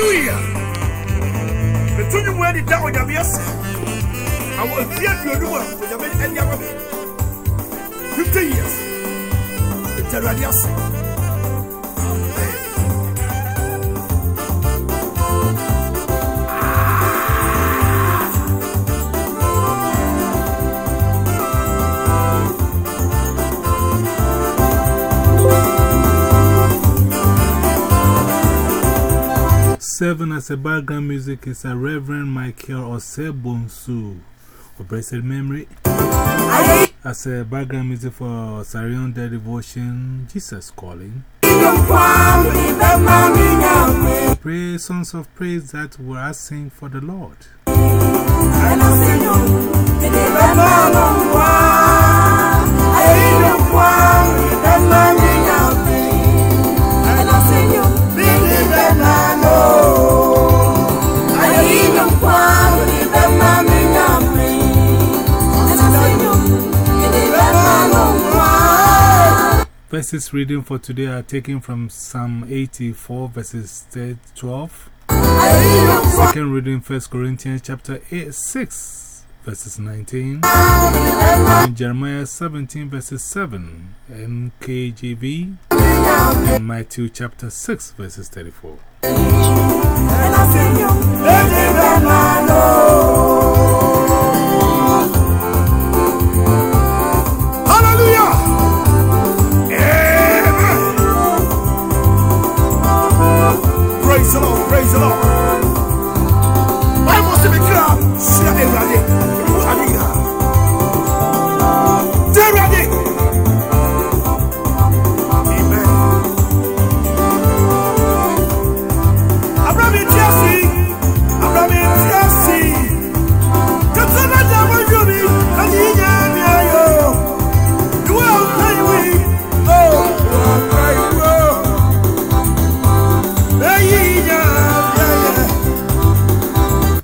Hallelujah. Between you where the down with your yes. I will fear you do well for your men and your women. Fifty years. It's a radius. Serving as a background music is a Reverend Michael Osei Bonsu of blessed memory. As a background music for Sarah Young Day Devotion, Jesus Calling. Pray songs of praise that we are sing for the Lord. Verses reading for today are taken from Psalm 84, verses 12. Second reading, 1 Corinthians chapter 8, 6, verses 19. And Jeremiah 17, verses 7, NKJV. And Matthew chapter 6, verses 34.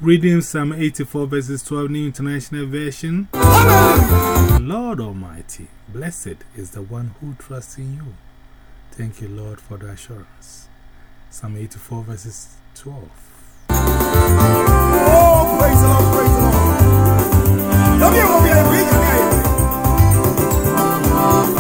Reading Psalm 84, verses 12, New International Version. Lord Almighty, blessed is the one who trusts in you. Thank you, Lord, for the assurance. Psalm 84, verses 12. Oh, praise the Lord, praise the Lord.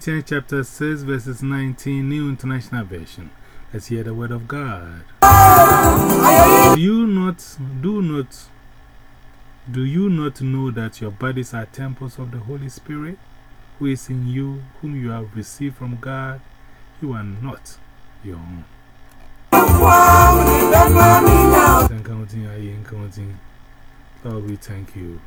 Corinthians chapter 6, verses 19, New International Version. Let's hear the word of God. Do you not, do not, do you not know that your bodies are temples of the Holy Spirit, who is in you, whom you have received from God? You are not your own. Lord, we thank you.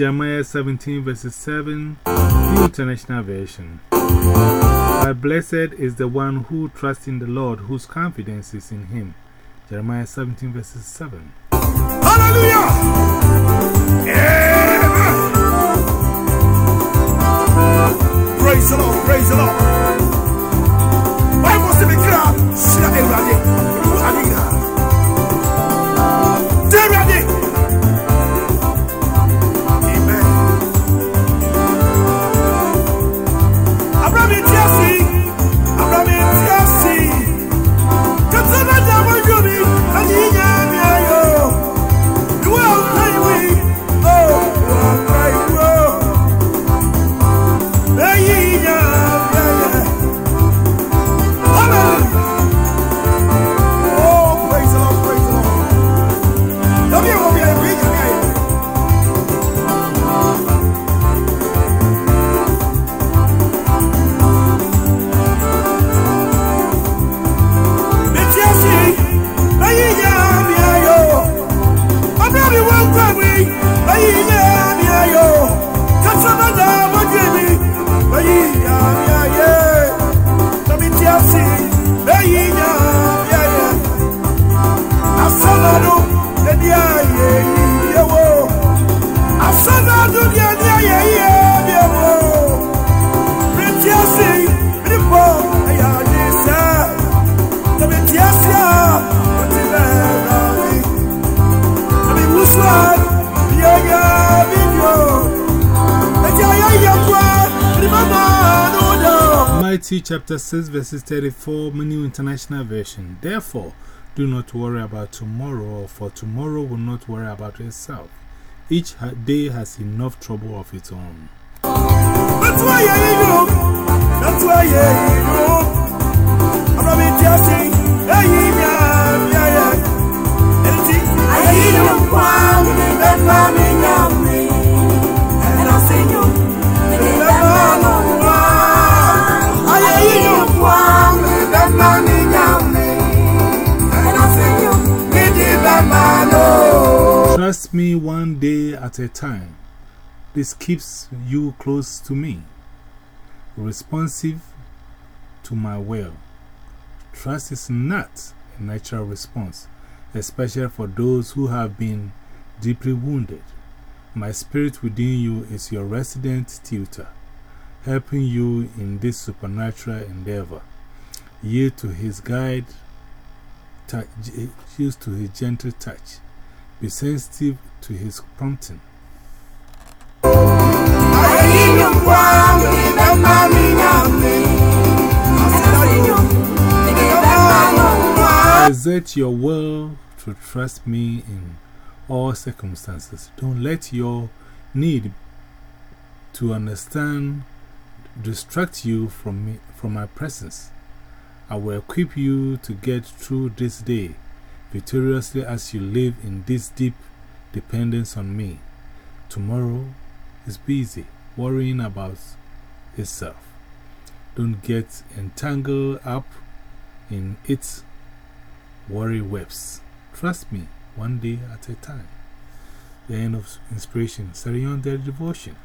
Jeremiah 17 verses 7, New International Version. But blessed is the one who trusts in the Lord, whose confidence is in him. Jeremiah 17 verses 7. Hallelujah! Praise the Lord, praise the Lord. Bible says, "Mikra, sira ewurade, no. Matthew chapter 6 verses 34, New International Version. Therefore, do not worry about tomorrow, for tomorrow will not worry about itself. Each day has enough trouble of its own. That's why you know. That's why you know. I'm not being just. Eti ayaya at a time. This keeps you close to me, responsive to my will. Trust is not a natural response, especially for those who have been deeply wounded. My spirit within you is your resident tutor, helping you in this supernatural endeavor. Yield to his guide, yield to his gentle touch. Be sensitive to his prompting. Exert your will to trust me in all circumstances. Don't let your need to understand distract you from, me, from my presence. I will equip you to get through this day victoriously as you live in this deep dependence on me. Tomorrow is busy worrying about itself. Don't get entangled up in its worry webs. Trust me, one day at a time. The end of inspiration. Sarah Young their devotion.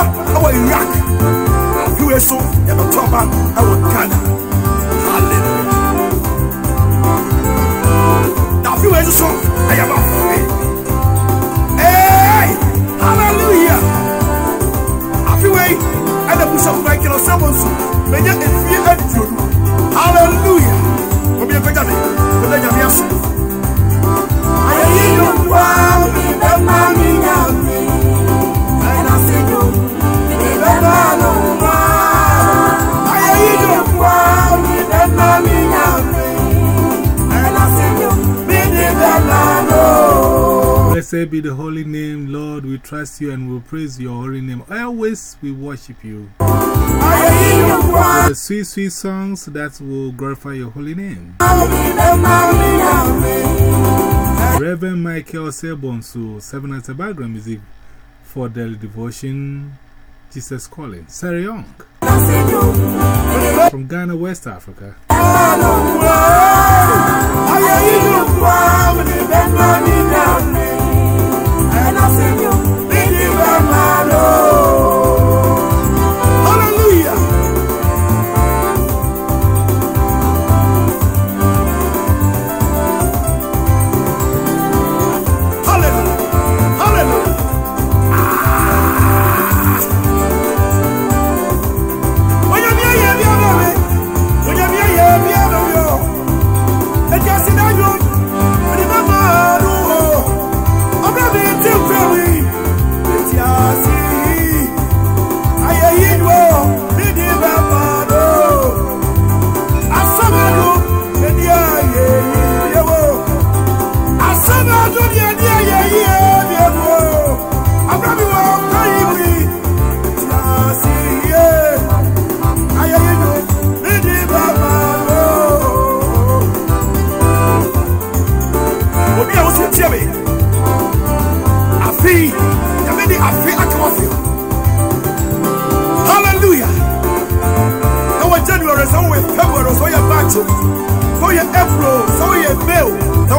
Ghana, our Iraq, USO, our Ghana. Hallelujah. Now, if you so, I am a faith. Hey, hallelujah. If you wait, and the push of my someone soon, may you Hallelujah. Come here, Benjamin. Benjamin. Blessed be the holy name, Lord. We trust you and we praise your holy name. Always we worship you. The sweet, sweet songs that will glorify your holy name. Reverend Michael Sebonsu, seven as a background music for daily devotion, Jesus Calling. Sarah Young from Ghana, West Africa. Hallelujah.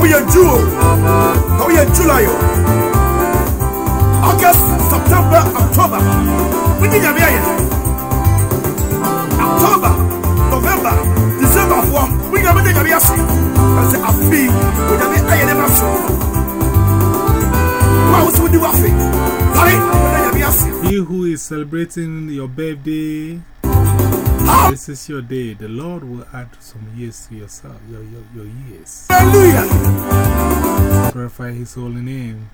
Woyɛ july. August september october. Nyame ayɛ October, November, December foɔ mo nyinaa mo de nyame ase ɛsɛ afei mo nyame ayɛ ne ma so mo a sɔre mo de nyame ase He who is celebrating your birthday, this is your day. The Lord will add some years to yourself, your, your, your years. hallelujah Glorify His holy name.